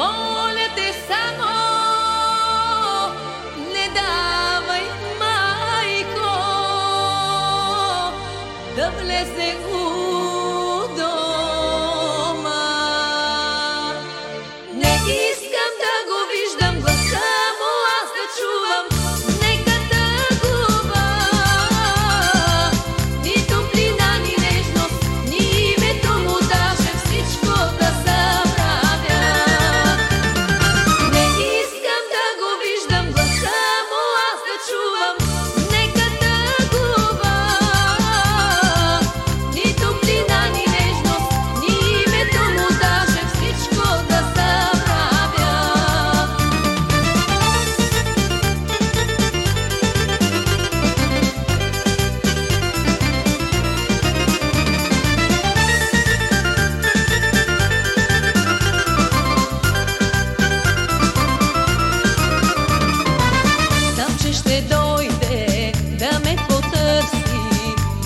मङ्गले सम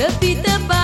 tepi tebal